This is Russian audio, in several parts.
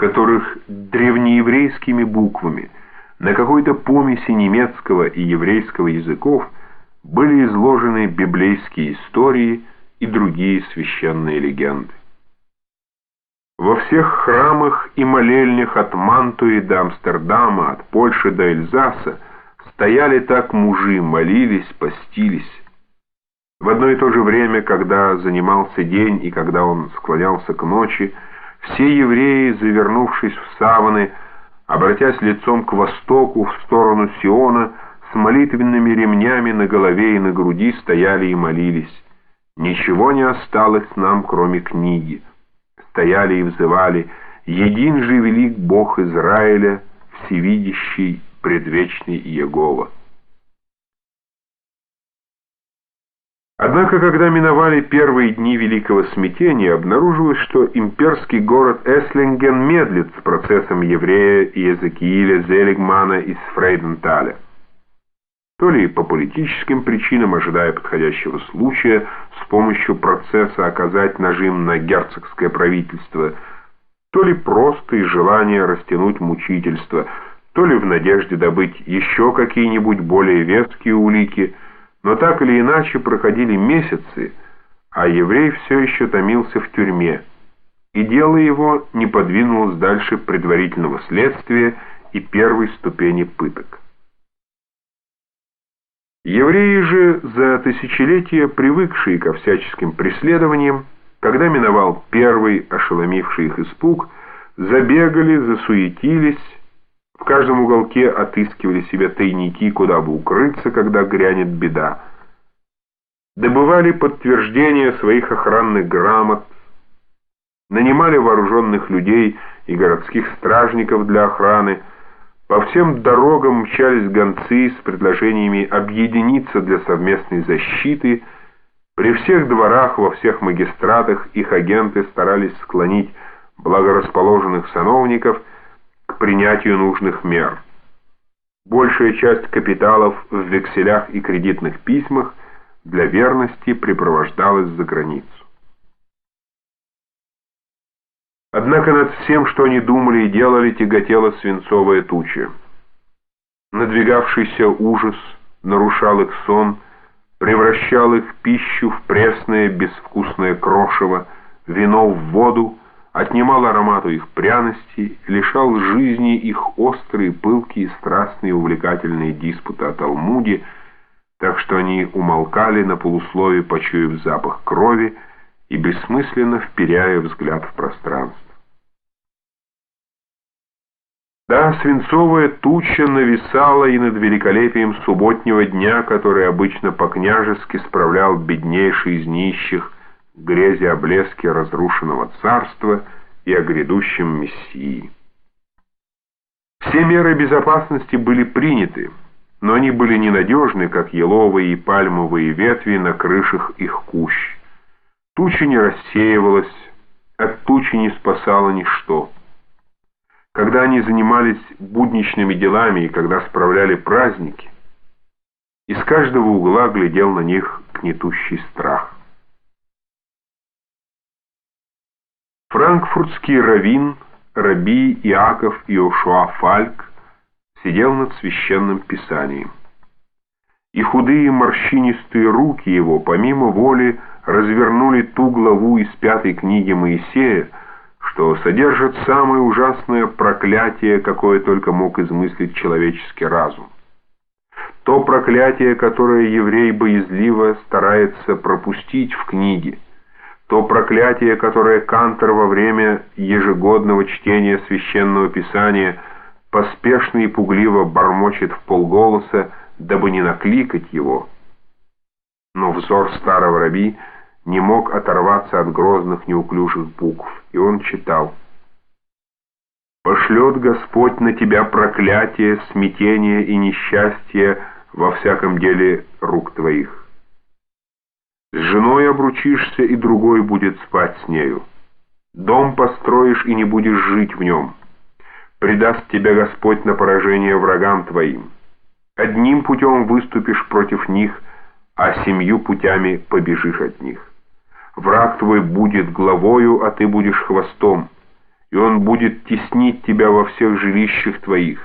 которых древнееврейскими буквами на какой-то помеси немецкого и еврейского языков были изложены библейские истории и другие священные легенды. Во всех храмах и молельнях от Мантуи до Амстердама, от Польши до Эльзаса стояли так мужи, молились, постились. В одно и то же время, когда занимался день и когда он склонялся к ночи, все евреи, завернувшись в саваны, обратясь лицом к востоку, в сторону Сиона, с молитвенными ремнями на голове и на груди стояли и молились. Ничего не осталось нам, кроме книги стояли и взывали «Един же велик Бог Израиля, всевидящий, предвечный Иегова». Однако, когда миновали первые дни Великого Смятения, обнаружилось, что имперский город Эслинген медлит с процессом еврея Иезекииля Зелигмана из Фрейденталя. То ли по политическим причинам, ожидая подходящего случая, с помощью процесса оказать нажим на герцогское правительство, то ли просто из желания растянуть мучительство, то ли в надежде добыть еще какие-нибудь более веские улики, но так или иначе проходили месяцы, а еврей все еще томился в тюрьме, и дело его не подвинулось дальше предварительного следствия и первой ступени пыток. Евреи же, за тысячелетия привыкшие ко всяческим преследованиям, когда миновал первый ошеломивший их испуг, забегали, засуетились, в каждом уголке отыскивали себе тайники, куда бы укрыться, когда грянет беда. Добывали подтверждения своих охранных грамот, нанимали вооруженных людей и городских стражников для охраны, по всем дорогам мчались гонцы с предложениями объединиться для совместной защиты. При всех дворах, во всех магистратах их агенты старались склонить благорасположенных сановников принятию нужных мер. Большая часть капиталов в векселях и кредитных письмах для верности припровождалась за границу. Однако над всем, что они думали и делали, тяготела свинцовая туча. Надвигавшийся ужас нарушал их сон, превращал их пищу в пресное безвкусное крошево, вино в воду, отнимал аромату их пряностей, лишал жизни их острые, пылкие, страстные, увлекательные диспуты о Талмуде, так что они умолкали на полуслове, почуяв запах крови, и бессмысленно вперяя взгляд в пространство. Да, свинцовая туча нависала и над великолепием субботнего дня, который обычно по-княжески справлял беднейший из нищих грязи о блеске разрушенного царства и о грядущем Мессии. Все меры безопасности были приняты, но они были ненадежны, как еловые и пальмовые ветви на крышах их кущ. Туча не рассеивалась, от тучи не спасало ничто. Когда они занимались будничными делами и когда справляли праздники, из каждого угла глядел на них гнетущий страх. Франкфуртский раввин Раби Иаков Иошуа Фальк сидел над священным писанием. И худые морщинистые руки его, помимо воли, развернули ту главу из пятой книги Моисея, что содержит самое ужасное проклятие, какое только мог измыслить человеческий разум. То проклятие, которое еврей боязливо старается пропустить в книге, то проклятие, которое Кантор во время ежегодного чтения Священного Писания поспешно и пугливо бормочет в полголоса, дабы не накликать его. Но взор старого раби — не мог оторваться от грозных неуклюжих букв, и он читал. «Пошлет Господь на тебя проклятие, смятение и несчастье во всяком деле рук твоих. С женой обручишься, и другой будет спать с нею. Дом построишь, и не будешь жить в нем. Предаст тебя Господь на поражение врагам твоим. Одним путем выступишь против них, а семью путями побежишь от них. Враг твой будет главою, а ты будешь хвостом. и он будет теснить тебя во всех жилищах твоих,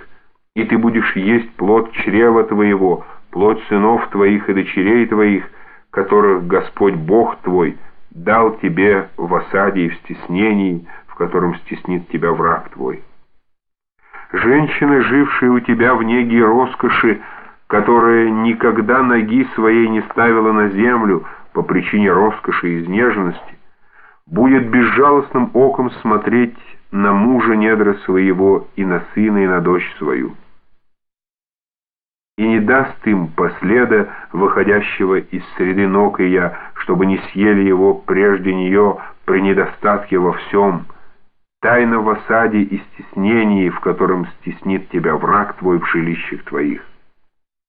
и ты будешь есть плод чрева твоего, плод сынов твоих и дочерей твоих, которых Господь Бог твой дал тебе в осаде и в стеснении, в котором стеснит тебя враг твой. Женщина, жившая у тебя в неге роскоши, которая никогда ноги своей не ставила на землю по причине роскоши и изнеженности, будет безжалостным оком смотреть на мужа недра своего и на сына и на дочь свою. И не даст им последа, выходящего из среды ног я, чтобы не съели его прежде нее при недостатке во всем, тайно в осаде и стеснении, в котором стеснит тебя враг твой в жилищах твоих.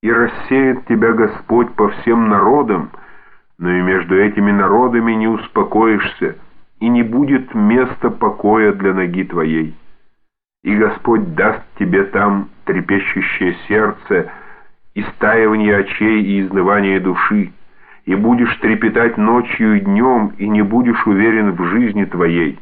И рассеет тебя Господь по всем народам, но и между этими народами не успокоишься, и не будет места покоя для ноги твоей. И Господь даст тебе там трепещущее сердце, истаивание очей и изнывание души, и будешь трепетать ночью и днем, и не будешь уверен в жизни твоей».